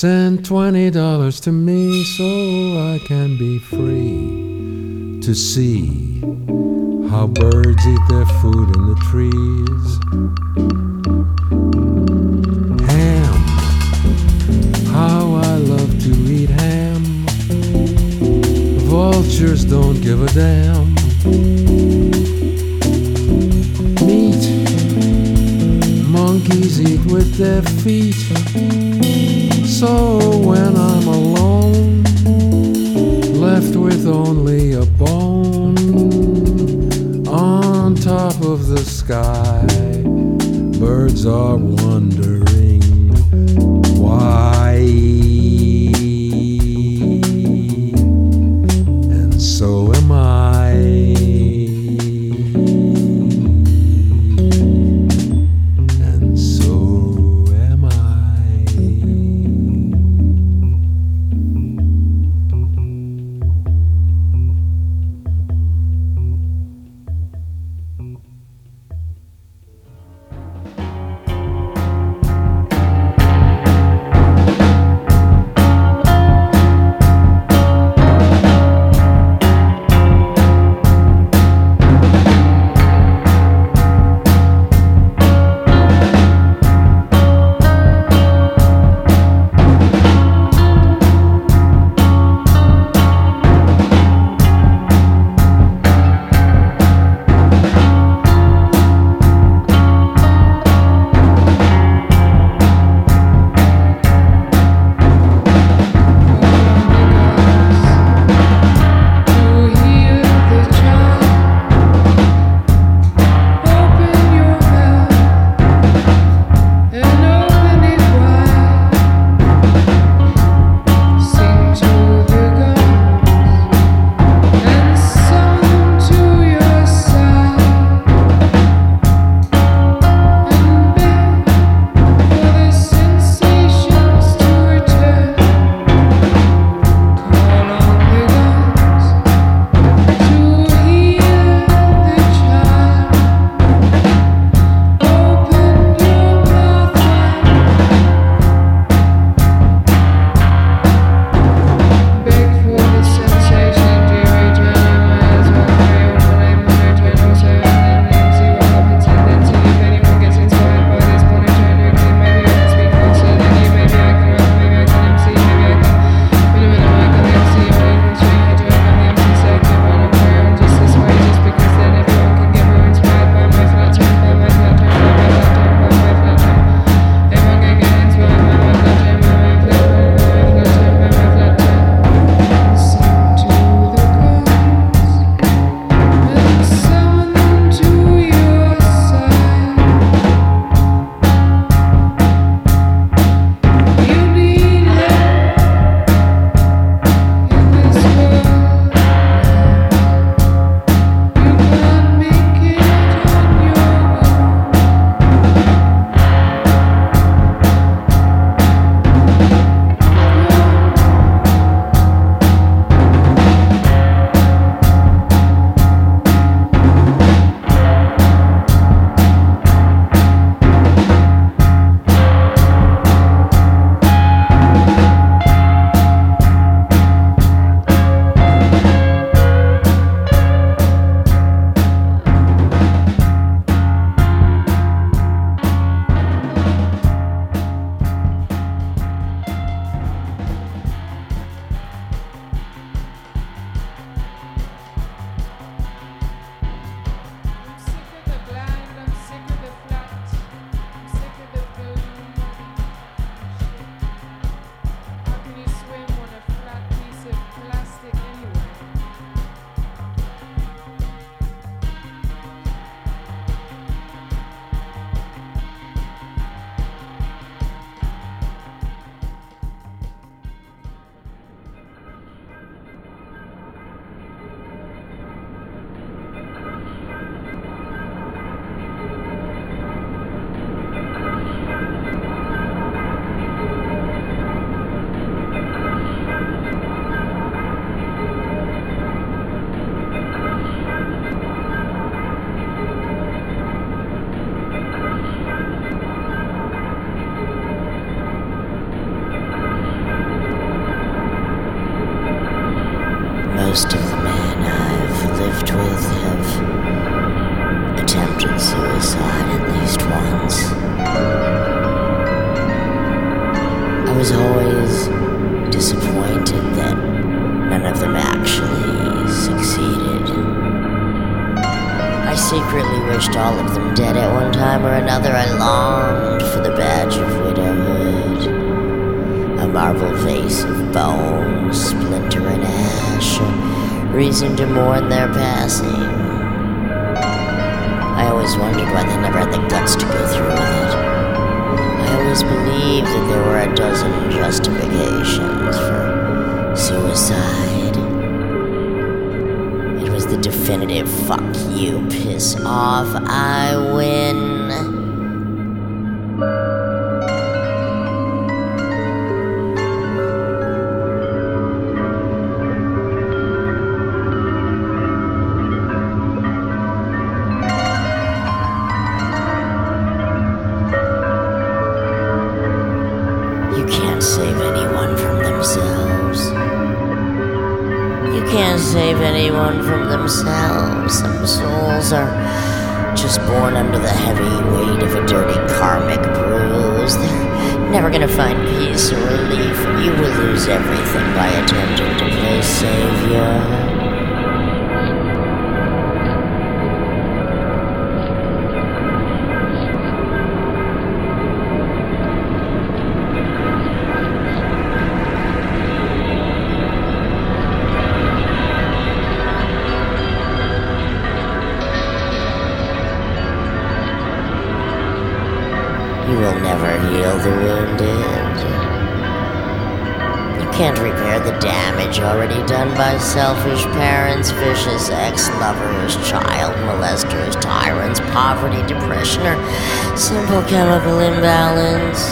Send twenty dollars to me so I can be free to see how birds eat their food in the trees. Ham, how I love to eat ham. Vultures don't give a damn. Meat, monkeys eat with their feet. So when I'm alone, left with only a bone on top of the sky, birds are wondering wondered why they never had the guts to go through with it. I always believed that there were a dozen justifications for suicide. It was the definitive fuck you, piss off, I win. Themselves. Some souls are just born under the heavy weight of a dirty karmic bruise. They're never gonna find peace or relief, you will lose everything by attempting to play savior. The damage already done by selfish parents, vicious ex lovers, child molesters, tyrants, poverty, depression, or simple chemical imbalance.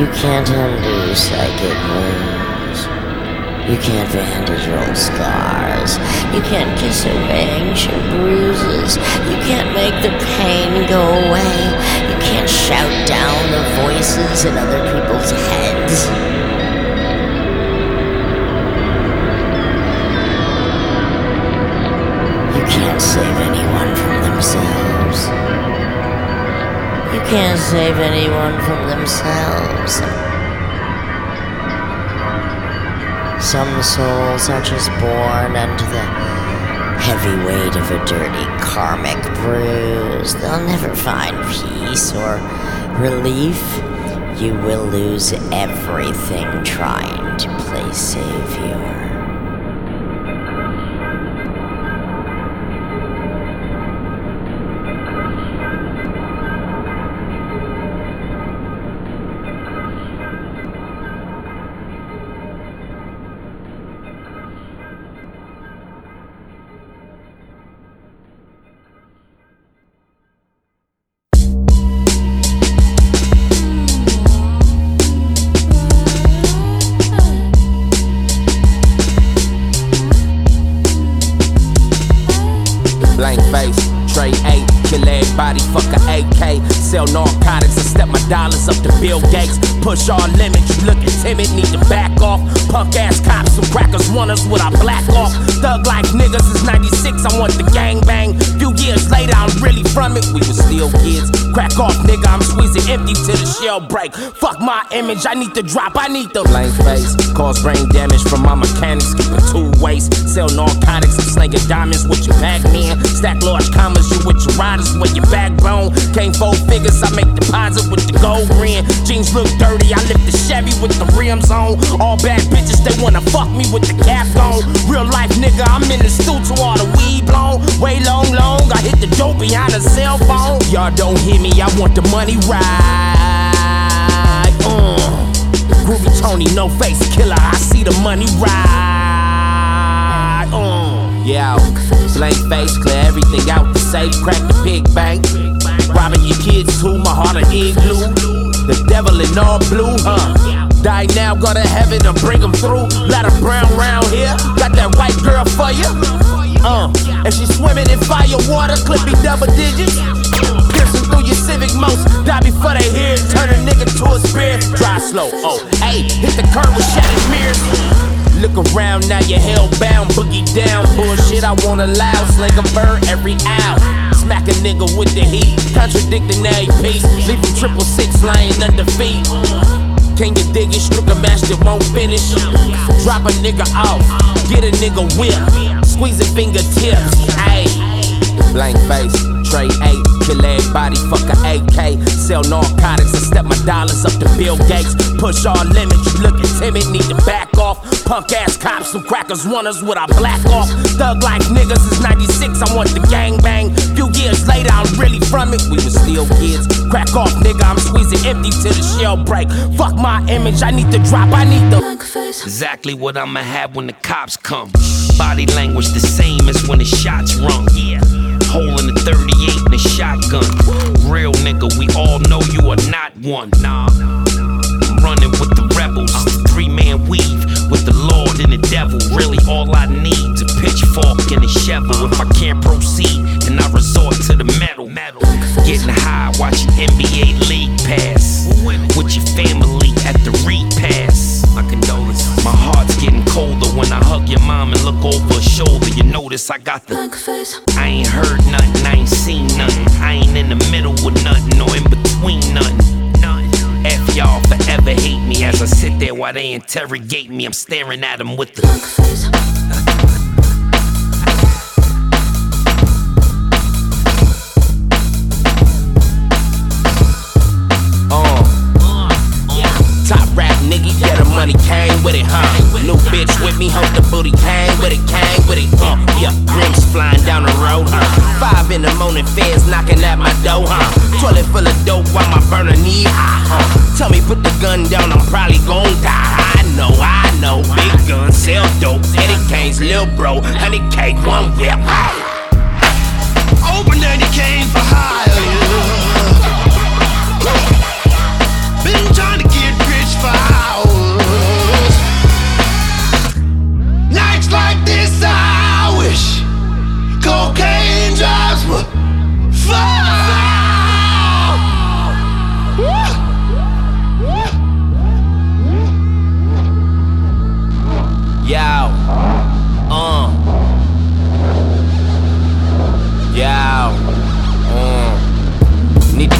You can't undo psychic wounds. You can't bandage your old scars. You can't kiss away ancient bruises. You can't make the pain go away. You can't shout down the voices in other people's heads. You can't save anyone from themselves. You can't save anyone from themselves. Some souls are just born under the heavy weight of a dirty karmic bruise. They'll never find peace or relief. You will lose everything trying to play savior. Gates. Push all limits, you looking timid, need to back off. Punk ass cops, some crackers want us with our black off. Thug life niggas is 96, I want the gang bang. Few years later, I'm really from it, we were still kids. Crack off, nigga, I'm squeezing empty till the shell break. Fuck my image, I need to drop, I need the blank face. Cause brain damage from my mechanics, keeping two ways. Sell narcotics, I'm slinging diamonds with your pac man. Stack large commas, you with your riders, with your backbone. Came four figures, I make deposit with the gold ring. Jeans look dirty, I lift the Chevy with the rims on. All bad bitches, they wanna fuck me with the cap on. Real life nigga, I'm in the to all the weed blown. Way long, long, I hit the dope behind a cell phone. Y'all don't hear me, I want the money right. Uh. Groovy Tony, no face killer, I see the money right. Uh. Yeah, blank face, clear everything out the safe, crack the pig bank. Robbing your kids too, my heart an igloo. The devil in all blue, huh? Die now, go to heaven and bring them through. Lot of brown round here, got that white girl for you. Uh, and she swimming in fire water, clipping double digits. Piercing through your Civic most die before they hear it. Turn a nigga to a spear. Drive slow, oh, hey, hit the curb with shattered mirrors. Look around now, you're hellbound, boogie down. Bullshit, I won't allow. Sling a bird every hour. Smack a nigga with the heat, contradicting every piece. Leave him triple six lying under feet. Can you dig it? Strip a that won't finish. Drop a nigga off, get a nigga whip. Squeeze a fingertips, ayy. Blank face, tray eight, kill everybody, fuck a AK. Sell narcotics and step my dollars up to Bill Gates. Push all limits, you looking timid, need to back off. Punk ass cops, some crackers want us with our black off. Thug like niggas is 96, I want the gang bang. Few years later, I'm really from it. We were still kids. Crack off, nigga, I'm squeezing empty till the shell break. Fuck my image, I need to drop, I need the. Exactly what I'ma have when the cops come. Body language the same as when the shots rung. Yeah. Hole in the 38 and a shotgun. Real nigga, we all know you are not one. Nah. I'm running with the rebels. Three man weave with the Lord and the devil. Really, all I need's a pitchfork and a shovel. If I can't proceed, then I resort to the metal. Getting high, watching NBA League Pass. With your family at the repass. My condolences. My heart's getting colder when I hug your mom and look over her shoulder. You notice I got the. I ain't heard nothing, I ain't seen nothing. I ain't in the middle with nothing or in between nothing. Y'all forever hate me as I sit there while they interrogate me. I'm staring at them with the. Uh. Top rap nigga, yeah, the money came with it, huh? New bitch with me, hope the booty came with it, came with it, uh. Yeah, rims flying down the road, huh? Five in the morning, feds knocking at my door, huh? Toilet full of dope while my burner knee high, huh? Tell me put the gun down, I'm probably gon' die. I know, I know, big gun, sell dope, Eddie Kane's lil bro, honey cake, one whip. Open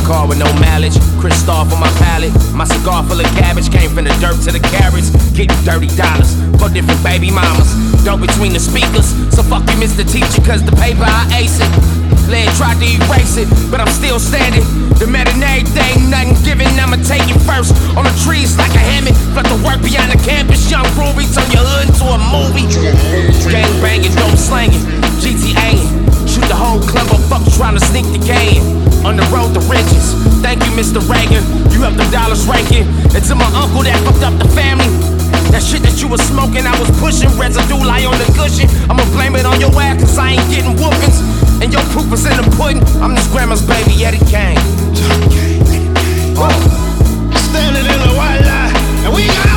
car with no mileage. Christoph on my palate. My cigar full of cabbage came from the dirt to the carrots. Getting dirty dollars for different baby mamas. Dope between the speakers. So fuck you, Mr. Teacher, cause the paper I ace it. To erase it, but I'm still standing. The matinee thing, nothing given, I'ma take it first. On the trees like a hammock. Flood the work beyond the campus. Young Ruby, turn your hood into a movie. Gang banging, dope slanging. GTA. Shoot the whole club up, fuck trying to sneak the game. On the road to riches. Thank you, Mr. Reagan. You have the dollars ranking. And to my uncle that fucked up the family. That shit that you was smoking, I was pushing. Residue lie on the cushion. I'ma blame it on your ass, cause I ain't getting whoopings. And your proof is in the pudding. I'm this grandma's baby, Eddie Kane. Standing in the white light, and we gone.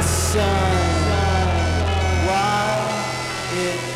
The sun. While it